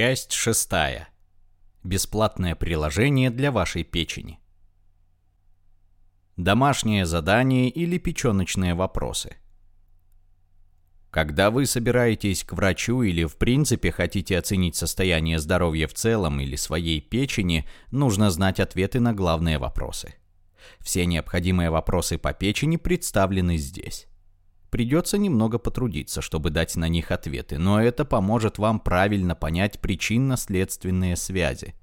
Часть шестая. Бесплатное приложение для вашей печени. Домашнее задание или печеночные вопросы. Когда вы собираетесь к врачу или в принципе хотите оценить состояние здоровья в целом или своей печени, нужно знать ответы на главные вопросы. Все необходимые вопросы по печени представлены здесь. Придется немного потрудиться, чтобы дать на них ответы, но это поможет вам правильно понять причинно-следственные связи.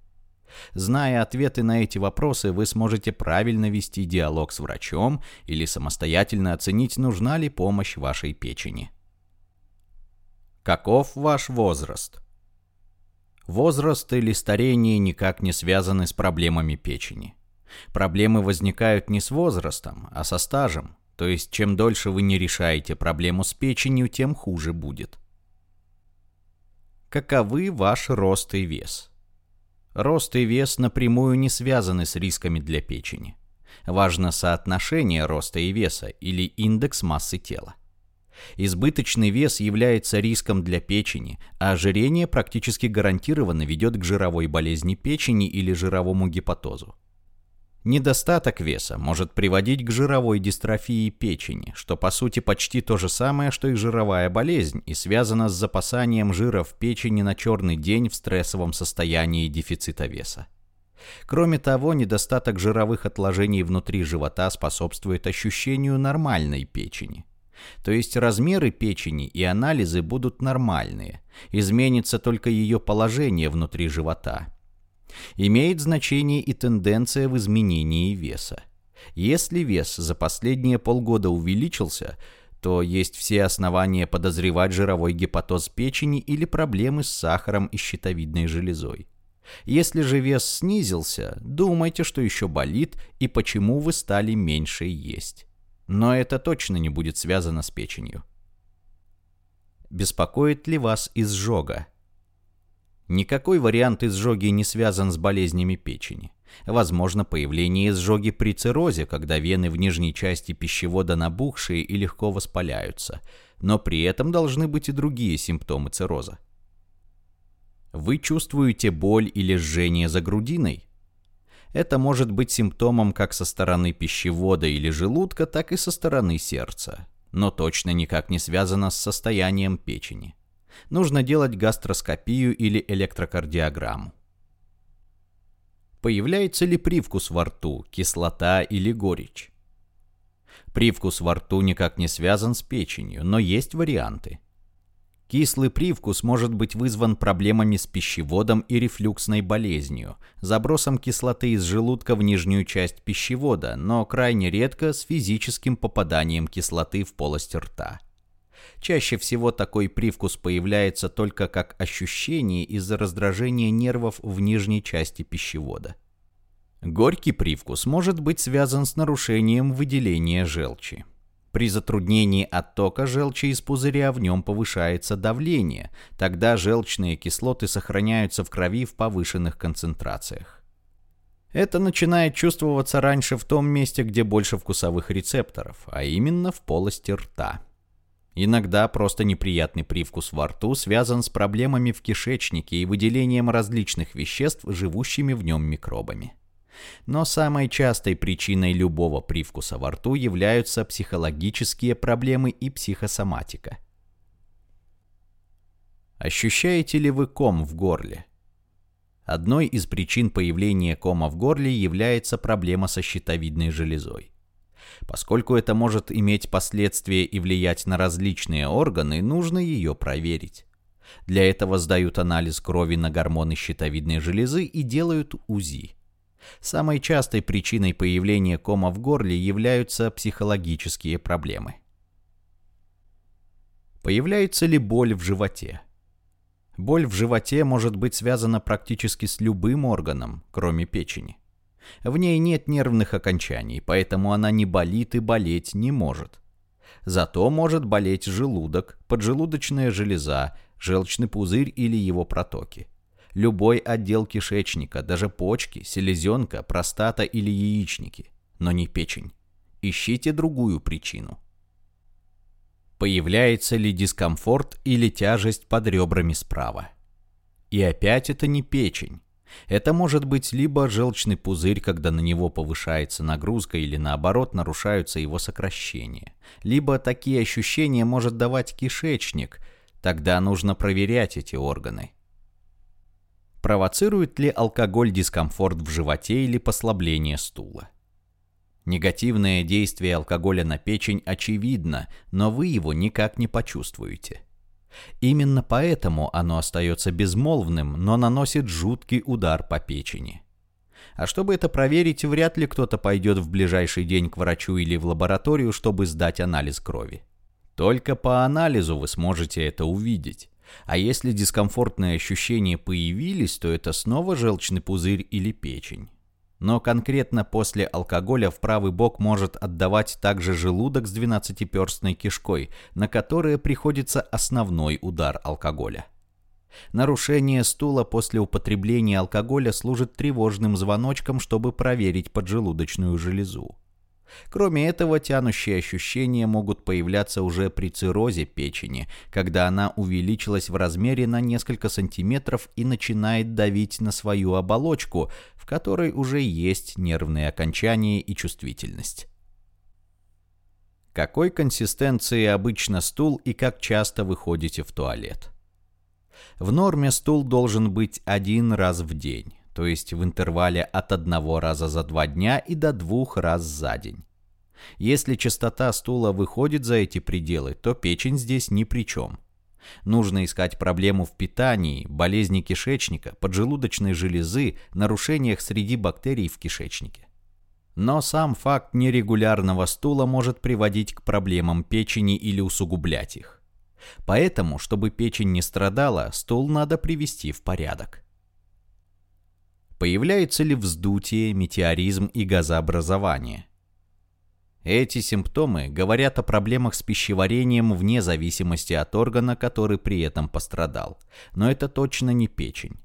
Зная ответы на эти вопросы, вы сможете правильно вести диалог с врачом или самостоятельно оценить, нужна ли помощь вашей печени. Каков ваш возраст? Возраст или старение никак не связаны с проблемами печени. Проблемы возникают не с возрастом, а со стажем. То есть, чем дольше вы не решаете проблему с печенью, тем хуже будет. Каковы ваш рост и вес? Рост и вес напрямую не связаны с рисками для печени. Важно соотношение роста и веса или индекс массы тела. Избыточный вес является риском для печени, а ожирение практически гарантированно ведет к жировой болезни печени или жировому гепатозу. Недостаток веса может приводить к жировой дистрофии печени, что по сути почти то же самое, что и жировая болезнь, и связано с запасанием жира в печени на черный день в стрессовом состоянии дефицита веса. Кроме того, недостаток жировых отложений внутри живота способствует ощущению нормальной печени. То есть размеры печени и анализы будут нормальные, изменится только ее положение внутри живота – Имеет значение и тенденция в изменении веса. Если вес за последние полгода увеличился, то есть все основания подозревать жировой гепатоз печени или проблемы с сахаром и щитовидной железой. Если же вес снизился, думайте, что еще болит и почему вы стали меньше есть. Но это точно не будет связано с печенью. Беспокоит ли вас изжога? Никакой вариант изжоги не связан с болезнями печени. Возможно появление изжоги при циррозе, когда вены в нижней части пищевода набухшие и легко воспаляются, но при этом должны быть и другие симптомы цирроза. Вы чувствуете боль или жжение за грудиной? Это может быть симптомом как со стороны пищевода или желудка, так и со стороны сердца, но точно никак не связано с состоянием печени нужно делать гастроскопию или электрокардиограмму. Появляется ли привкус во рту, кислота или горечь? Привкус во рту никак не связан с печенью, но есть варианты. Кислый привкус может быть вызван проблемами с пищеводом и рефлюксной болезнью, забросом кислоты из желудка в нижнюю часть пищевода, но крайне редко с физическим попаданием кислоты в полость рта. Чаще всего такой привкус появляется только как ощущение из-за раздражения нервов в нижней части пищевода. Горький привкус может быть связан с нарушением выделения желчи. При затруднении оттока желчи из пузыря в нем повышается давление, тогда желчные кислоты сохраняются в крови в повышенных концентрациях. Это начинает чувствоваться раньше в том месте, где больше вкусовых рецепторов, а именно в полости рта. Иногда просто неприятный привкус во рту связан с проблемами в кишечнике и выделением различных веществ, живущими в нем микробами. Но самой частой причиной любого привкуса во рту являются психологические проблемы и психосоматика. Ощущаете ли вы ком в горле? Одной из причин появления кома в горле является проблема со щитовидной железой. Поскольку это может иметь последствия и влиять на различные органы, нужно ее проверить. Для этого сдают анализ крови на гормоны щитовидной железы и делают УЗИ. Самой частой причиной появления кома в горле являются психологические проблемы. Появляется ли боль в животе? Боль в животе может быть связана практически с любым органом, кроме печени. В ней нет нервных окончаний, поэтому она не болит и болеть не может. Зато может болеть желудок, поджелудочная железа, желчный пузырь или его протоки. Любой отдел кишечника, даже почки, селезенка, простата или яичники, но не печень. Ищите другую причину. Появляется ли дискомфорт или тяжесть под ребрами справа? И опять это не печень. Это может быть либо желчный пузырь, когда на него повышается нагрузка или наоборот нарушаются его сокращения. Либо такие ощущения может давать кишечник. Тогда нужно проверять эти органы. Провоцирует ли алкоголь дискомфорт в животе или послабление стула? Негативное действие алкоголя на печень очевидно, но вы его никак не почувствуете. Именно поэтому оно остается безмолвным, но наносит жуткий удар по печени. А чтобы это проверить, вряд ли кто-то пойдет в ближайший день к врачу или в лабораторию, чтобы сдать анализ крови. Только по анализу вы сможете это увидеть. А если дискомфортные ощущения появились, то это снова желчный пузырь или печень. Но конкретно после алкоголя в правый бок может отдавать также желудок с двенадцатиперстной кишкой, на которое приходится основной удар алкоголя. Нарушение стула после употребления алкоголя служит тревожным звоночком, чтобы проверить поджелудочную железу. Кроме этого, тянущие ощущения могут появляться уже при циррозе печени, когда она увеличилась в размере на несколько сантиметров и начинает давить на свою оболочку, в которой уже есть нервные окончания и чувствительность. Какой консистенции обычно стул и как часто вы ходите в туалет? В норме стул должен быть один раз в день то есть в интервале от одного раза за два дня и до двух раз за день. Если частота стула выходит за эти пределы, то печень здесь ни при чем. Нужно искать проблему в питании, болезни кишечника, поджелудочной железы, нарушениях среди бактерий в кишечнике. Но сам факт нерегулярного стула может приводить к проблемам печени или усугублять их. Поэтому, чтобы печень не страдала, стул надо привести в порядок. Появляется ли вздутие, метеоризм и газообразование? Эти симптомы говорят о проблемах с пищеварением вне зависимости от органа, который при этом пострадал. Но это точно не печень.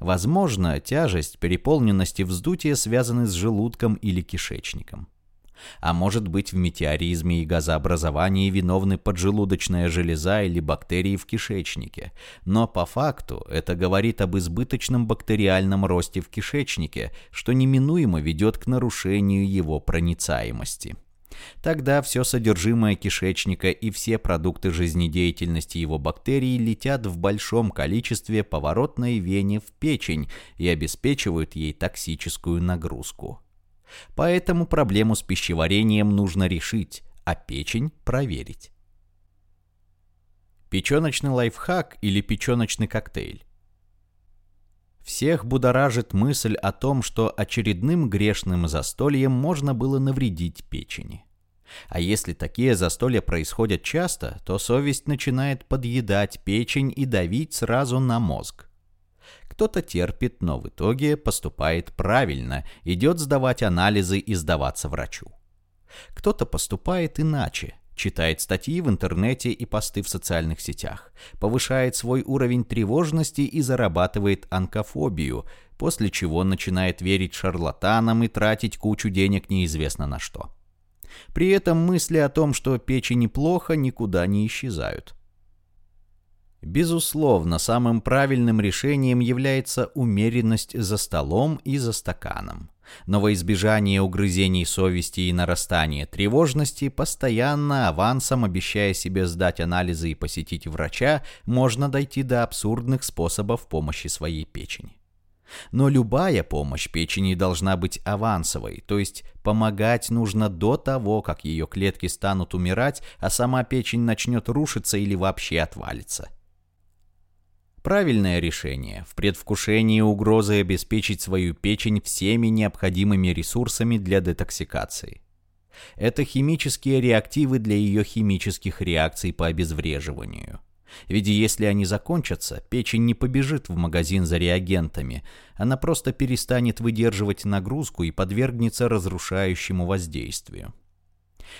Возможно, тяжесть, переполненность и вздутие связаны с желудком или кишечником. А может быть в метеоризме и газообразовании виновны поджелудочная железа или бактерии в кишечнике. Но по факту это говорит об избыточном бактериальном росте в кишечнике, что неминуемо ведет к нарушению его проницаемости. Тогда все содержимое кишечника и все продукты жизнедеятельности его бактерий летят в большом количестве поворотной вене в печень и обеспечивают ей токсическую нагрузку. Поэтому проблему с пищеварением нужно решить, а печень проверить. Печеночный лайфхак или печеночный коктейль. Всех будоражит мысль о том, что очередным грешным застольем можно было навредить печени. А если такие застолья происходят часто, то совесть начинает подъедать печень и давить сразу на мозг. Кто-то терпит, но в итоге поступает правильно, идет сдавать анализы и сдаваться врачу. Кто-то поступает иначе, читает статьи в интернете и посты в социальных сетях, повышает свой уровень тревожности и зарабатывает онкофобию, после чего начинает верить шарлатанам и тратить кучу денег неизвестно на что. При этом мысли о том, что печени плохо, никуда не исчезают. Безусловно, самым правильным решением является умеренность за столом и за стаканом. Но во избежание угрызений совести и нарастания тревожности, постоянно авансом обещая себе сдать анализы и посетить врача, можно дойти до абсурдных способов помощи своей печени. Но любая помощь печени должна быть авансовой, то есть помогать нужно до того, как ее клетки станут умирать, а сама печень начнет рушиться или вообще отвалится. Правильное решение в предвкушении угрозы обеспечить свою печень всеми необходимыми ресурсами для детоксикации. Это химические реактивы для ее химических реакций по обезвреживанию. Ведь если они закончатся, печень не побежит в магазин за реагентами, она просто перестанет выдерживать нагрузку и подвергнется разрушающему воздействию.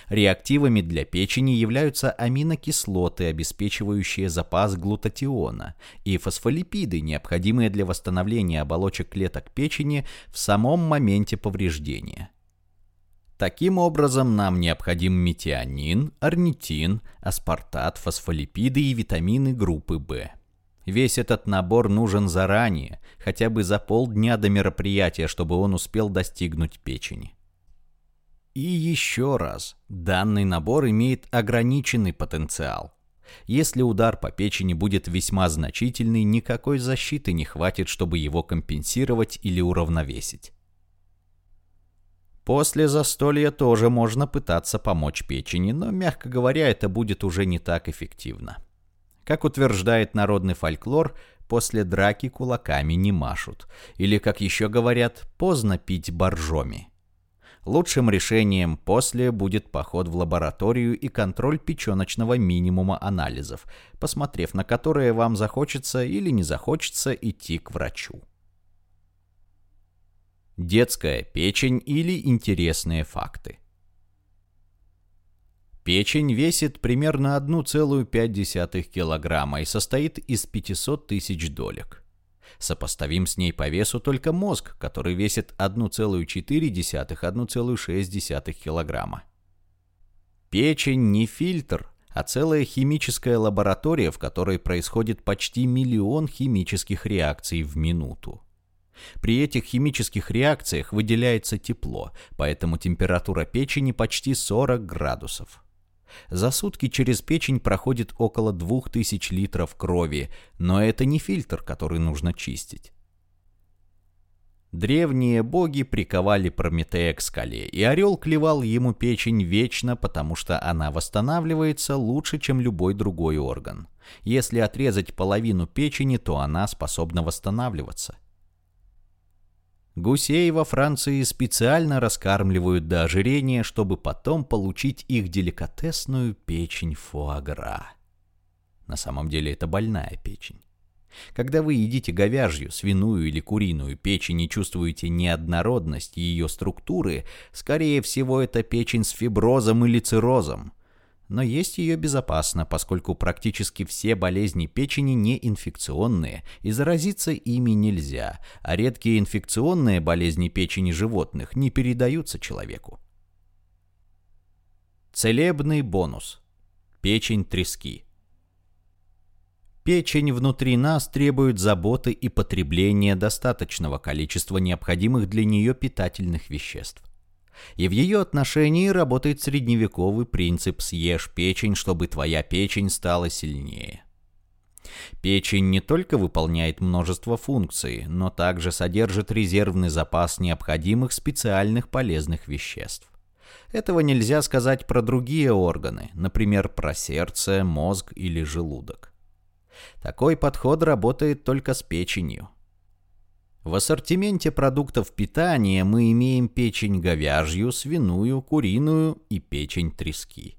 Реактивами для печени являются аминокислоты, обеспечивающие запас глутатиона, и фосфолипиды, необходимые для восстановления оболочек клеток печени в самом моменте повреждения. Таким образом, нам необходим метионин, орнитин, аспартат, фосфолипиды и витамины группы В. Весь этот набор нужен заранее, хотя бы за полдня до мероприятия, чтобы он успел достигнуть печени. И еще раз, данный набор имеет ограниченный потенциал. Если удар по печени будет весьма значительный, никакой защиты не хватит, чтобы его компенсировать или уравновесить. После застолья тоже можно пытаться помочь печени, но, мягко говоря, это будет уже не так эффективно. Как утверждает народный фольклор, после драки кулаками не машут. Или, как еще говорят, поздно пить боржоми. Лучшим решением после будет поход в лабораторию и контроль печеночного минимума анализов, посмотрев на которые вам захочется или не захочется идти к врачу. Детская печень или интересные факты. Печень весит примерно 1,5 килограмма и состоит из 500 тысяч долек. Сопоставим с ней по весу только мозг, который весит 1,4-1,6 килограмма. Печень не фильтр, а целая химическая лаборатория, в которой происходит почти миллион химических реакций в минуту. При этих химических реакциях выделяется тепло, поэтому температура печени почти 40 градусов. За сутки через печень проходит около 2000 литров крови, но это не фильтр, который нужно чистить. Древние боги приковали Прометея к скале, и орел клевал ему печень вечно, потому что она восстанавливается лучше, чем любой другой орган. Если отрезать половину печени, то она способна восстанавливаться. Гусей во Франции специально раскармливают до ожирения, чтобы потом получить их деликатесную печень фуагра. На самом деле это больная печень. Когда вы едите говяжью, свиную или куриную печень и чувствуете неоднородность ее структуры, скорее всего это печень с фиброзом или циррозом но есть ее безопасно, поскольку практически все болезни печени не инфекционные, и заразиться ими нельзя, а редкие инфекционные болезни печени животных не передаются человеку. Целебный бонус. Печень трески. Печень внутри нас требует заботы и потребления достаточного количества необходимых для нее питательных веществ. И в ее отношении работает средневековый принцип «съешь печень, чтобы твоя печень стала сильнее». Печень не только выполняет множество функций, но также содержит резервный запас необходимых специальных полезных веществ. Этого нельзя сказать про другие органы, например, про сердце, мозг или желудок. Такой подход работает только с печенью. В ассортименте продуктов питания мы имеем печень говяжью, свиную, куриную и печень трески.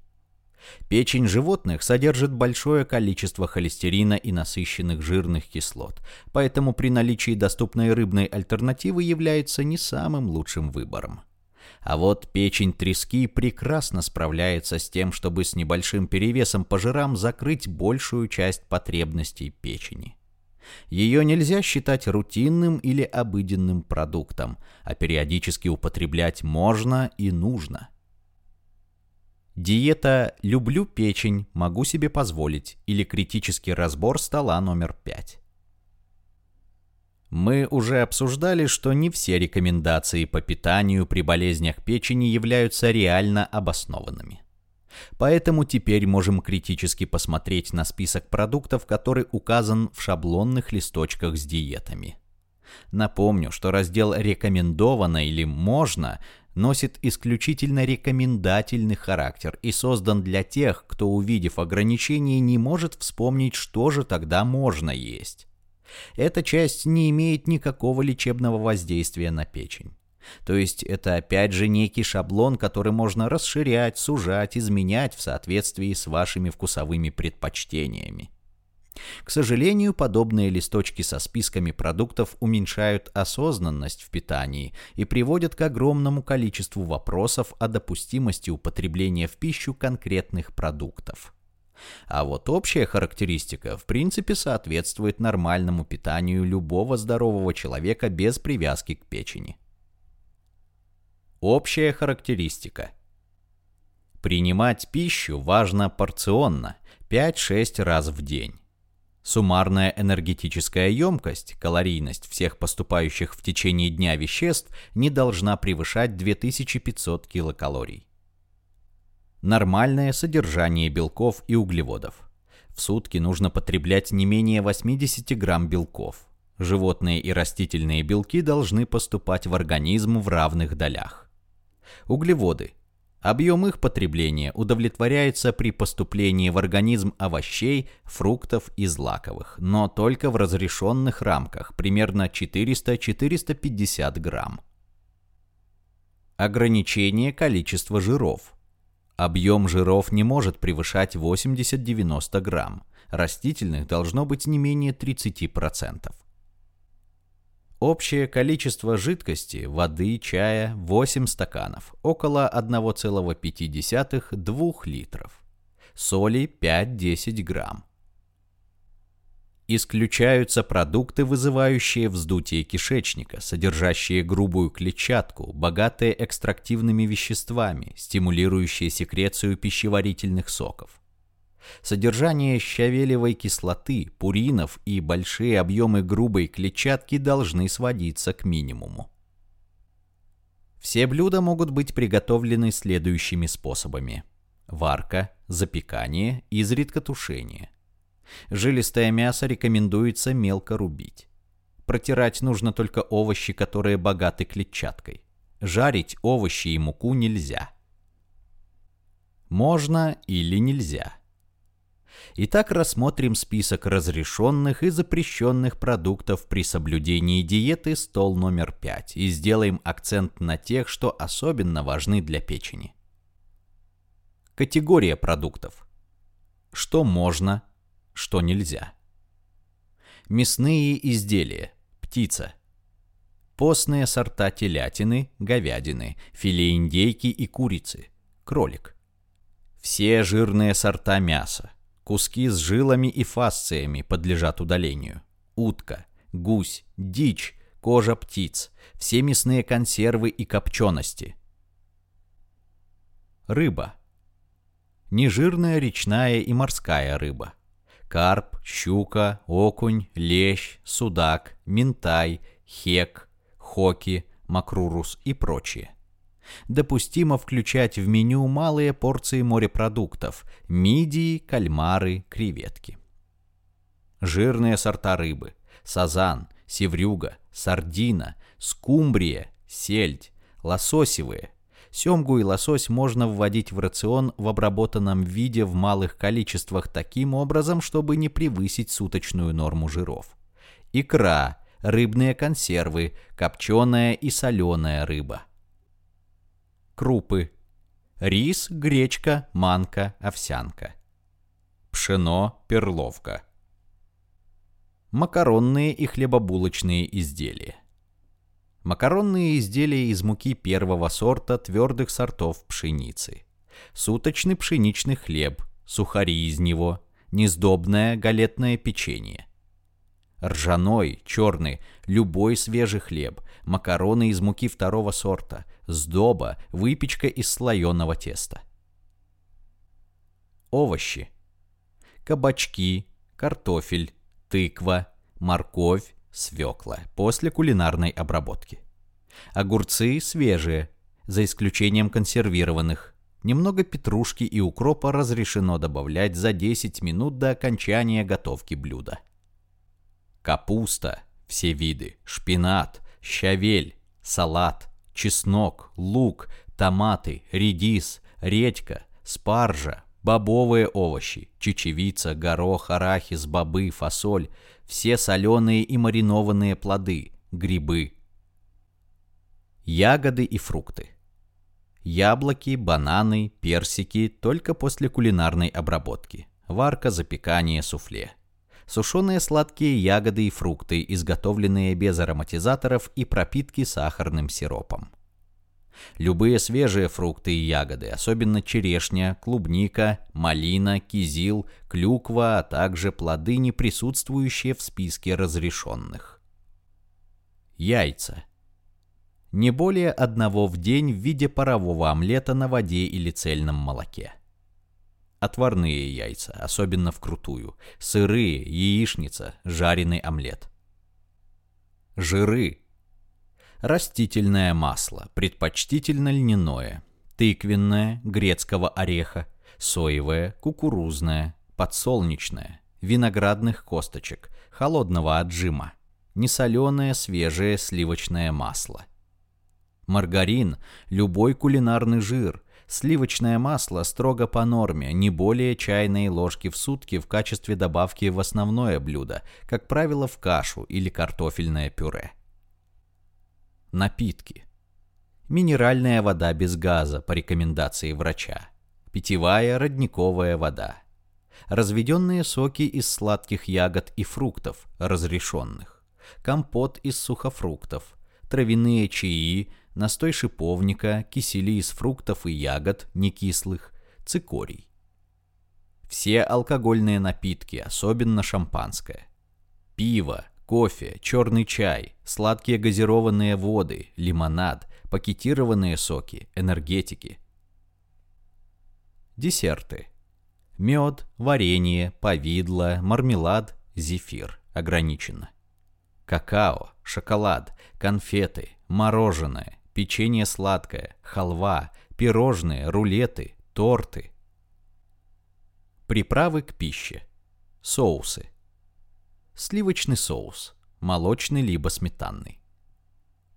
Печень животных содержит большое количество холестерина и насыщенных жирных кислот, поэтому при наличии доступной рыбной альтернативы является не самым лучшим выбором. А вот печень трески прекрасно справляется с тем, чтобы с небольшим перевесом по жирам закрыть большую часть потребностей печени. Ее нельзя считать рутинным или обыденным продуктом, а периодически употреблять можно и нужно. Диета «люблю печень, могу себе позволить» или критический разбор стола номер пять. Мы уже обсуждали, что не все рекомендации по питанию при болезнях печени являются реально обоснованными. Поэтому теперь можем критически посмотреть на список продуктов, который указан в шаблонных листочках с диетами. Напомню, что раздел «Рекомендовано» или «Можно» носит исключительно рекомендательный характер и создан для тех, кто, увидев ограничения, не может вспомнить, что же тогда можно есть. Эта часть не имеет никакого лечебного воздействия на печень. То есть это опять же некий шаблон, который можно расширять, сужать, изменять в соответствии с вашими вкусовыми предпочтениями. К сожалению, подобные листочки со списками продуктов уменьшают осознанность в питании и приводят к огромному количеству вопросов о допустимости употребления в пищу конкретных продуктов. А вот общая характеристика в принципе соответствует нормальному питанию любого здорового человека без привязки к печени. Общая характеристика. Принимать пищу важно порционно, 5-6 раз в день. Суммарная энергетическая емкость, калорийность всех поступающих в течение дня веществ не должна превышать 2500 килокалорий. Нормальное содержание белков и углеводов. В сутки нужно потреблять не менее 80 грамм белков. Животные и растительные белки должны поступать в организм в равных долях. Углеводы Объем их потребления удовлетворяется при поступлении в организм овощей, фруктов и злаковых, но только в разрешенных рамках, примерно 400-450 грамм. Ограничение количества жиров. Объем жиров не может превышать 80-90 грамм, растительных должно быть не менее 30%. Общее количество жидкости, воды, чая 8 стаканов, около 1,5-2 литров. Соли 5-10 грамм. Исключаются продукты, вызывающие вздутие кишечника, содержащие грубую клетчатку, богатые экстрактивными веществами, стимулирующие секрецию пищеварительных соков. Содержание щавелевой кислоты, пуринов и большие объемы грубой клетчатки должны сводиться к минимуму. Все блюда могут быть приготовлены следующими способами. Варка, запекание, изредка тушение. Жилистое мясо рекомендуется мелко рубить. Протирать нужно только овощи, которые богаты клетчаткой. Жарить овощи и муку нельзя. Можно или нельзя. Итак, рассмотрим список разрешенных и запрещенных продуктов при соблюдении диеты стол номер 5 и сделаем акцент на тех, что особенно важны для печени. Категория продуктов. Что можно, что нельзя. Мясные изделия. Птица. Постные сорта телятины, говядины, филе индейки и курицы. Кролик. Все жирные сорта мяса Куски с жилами и фасциями подлежат удалению. Утка, гусь, дичь, кожа птиц, все мясные консервы и копчености. Рыба. Нежирная речная и морская рыба. Карп, щука, окунь, лещ, судак, минтай, хек, хоки, макрурус и прочие допустимо включать в меню малые порции морепродуктов – мидии, кальмары, креветки. Жирные сорта рыбы – сазан, севрюга, сардина, скумбрия, сельдь, лососевые. Семгу и лосось можно вводить в рацион в обработанном виде в малых количествах таким образом, чтобы не превысить суточную норму жиров. Икра, рыбные консервы, копченая и соленая рыба – крупы. Рис, гречка, манка, овсянка. Пшено, перловка. Макаронные и хлебобулочные изделия. Макаронные изделия из муки первого сорта твердых сортов пшеницы. Суточный пшеничный хлеб, сухари из него, несдобное галетное печенье. Ржаной, черный, любой свежий хлеб, макароны из муки второго сорта, сдоба, выпечка из слоеного теста. Овощи. Кабачки, картофель, тыква, морковь, свекла после кулинарной обработки. Огурцы свежие, за исключением консервированных. Немного петрушки и укропа разрешено добавлять за 10 минут до окончания готовки блюда. Капуста, все виды, шпинат, щавель, салат, чеснок, лук, томаты, редис, редька, спаржа, бобовые овощи, чечевица, горох, арахис, бобы, фасоль, все соленые и маринованные плоды, грибы. Ягоды и фрукты. Яблоки, бананы, персики только после кулинарной обработки. Варка, запекание, суфле сушеные сладкие ягоды и фрукты, изготовленные без ароматизаторов и пропитки сахарным сиропом. Любые свежие фрукты и ягоды, особенно черешня, клубника, малина, кизил, клюква, а также плоды, не присутствующие в списке разрешенных. Яйца. Не более одного в день в виде парового омлета на воде или цельном молоке. Отварные яйца, особенно вкрутую, сырые, яичница, жареный омлет. Жиры. Растительное масло, предпочтительно льняное, тыквенное, грецкого ореха, соевое, кукурузное, подсолнечное, виноградных косточек, холодного отжима, несоленое свежее сливочное масло. Маргарин – любой кулинарный жир, сливочное масло строго по норме, не более чайной ложки в сутки в качестве добавки в основное блюдо, как правило в кашу или картофельное пюре. Напитки. Минеральная вода без газа по рекомендации врача. Питьевая родниковая вода разведенные соки из сладких ягод и фруктов, разрешенных, компот из сухофруктов, травяные чаи, настой шиповника, кисели из фруктов и ягод, некислых, цикорий. Все алкогольные напитки, особенно шампанское. Пиво, кофе, черный чай, сладкие газированные воды, лимонад, пакетированные соки, энергетики. Десерты мед, варенье, повидло, мармелад, зефир. Ограничено. Какао, шоколад, конфеты, мороженое, печенье сладкое, халва, пирожные, рулеты, торты. Приправы к пище. Соусы. Сливочный соус, молочный либо сметанный.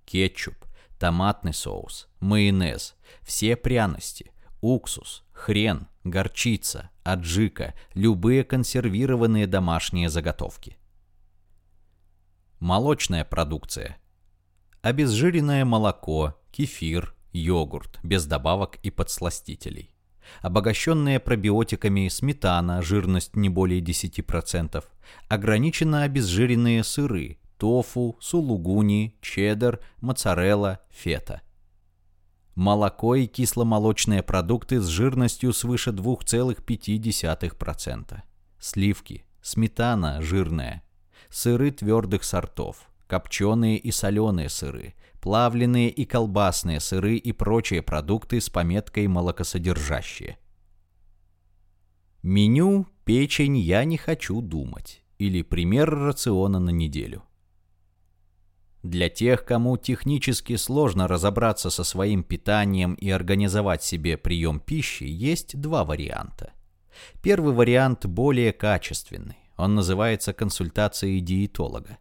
Кетчуп, томатный соус, майонез, все пряности, уксус, хрен, горчица, аджика, любые консервированные домашние заготовки. Молочная продукция. Обезжиренное молоко, кефир, йогурт, без добавок и подсластителей. Обогащенные пробиотиками сметана, жирность не более 10%, ограниченно обезжиренные сыры, тофу, сулугуни, чеддер, моцарелла, фета – молоко и кисломолочные продукты с жирностью свыше 2,5%, сливки, сметана жирная, сыры твердых сортов, копченые и соленые сыры, плавленые и колбасные сыры и прочие продукты с пометкой «молокосодержащие». Меню «Печень я не хочу думать» или пример рациона на неделю – для тех, кому технически сложно разобраться со своим питанием и организовать себе прием пищи, есть два варианта. Первый вариант более качественный. Он называется консультацией диетолога.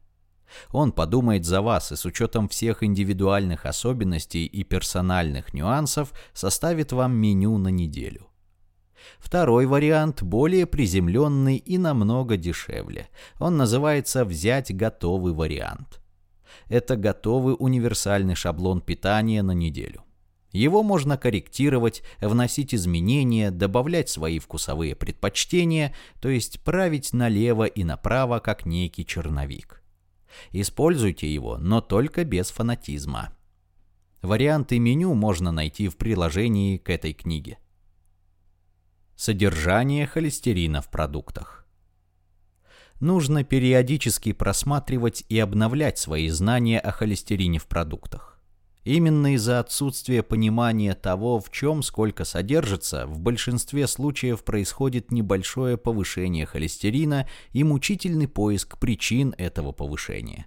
Он подумает за вас и с учетом всех индивидуальных особенностей и персональных нюансов составит вам меню на неделю. Второй вариант более приземленный и намного дешевле. Он называется «взять готовый вариант» это готовый универсальный шаблон питания на неделю. Его можно корректировать, вносить изменения, добавлять свои вкусовые предпочтения, то есть править налево и направо, как некий черновик. Используйте его, но только без фанатизма. Варианты меню можно найти в приложении к этой книге. Содержание холестерина в продуктах нужно периодически просматривать и обновлять свои знания о холестерине в продуктах. Именно из-за отсутствия понимания того, в чем сколько содержится, в большинстве случаев происходит небольшое повышение холестерина и мучительный поиск причин этого повышения.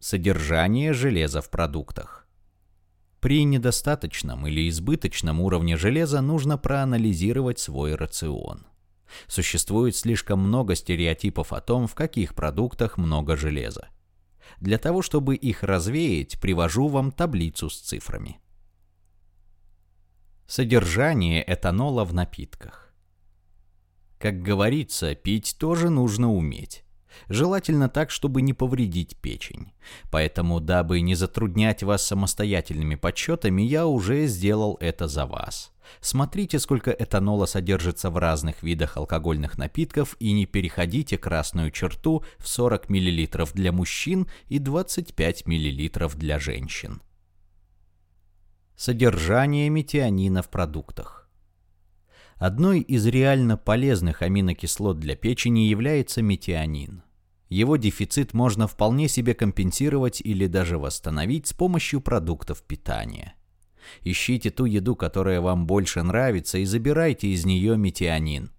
Содержание железа в продуктах. При недостаточном или избыточном уровне железа нужно проанализировать свой рацион. Существует слишком много стереотипов о том, в каких продуктах много железа. Для того, чтобы их развеять, привожу вам таблицу с цифрами. Содержание этанола в напитках. Как говорится, пить тоже нужно уметь. Желательно так, чтобы не повредить печень. Поэтому, дабы не затруднять вас самостоятельными подсчетами, я уже сделал это за вас. Смотрите, сколько этанола содержится в разных видах алкогольных напитков и не переходите красную черту в 40 мл для мужчин и 25 мл для женщин. Содержание метионина в продуктах. Одной из реально полезных аминокислот для печени является метионин. Его дефицит можно вполне себе компенсировать или даже восстановить с помощью продуктов питания. Ищите ту еду, которая вам больше нравится, и забирайте из нее метионин.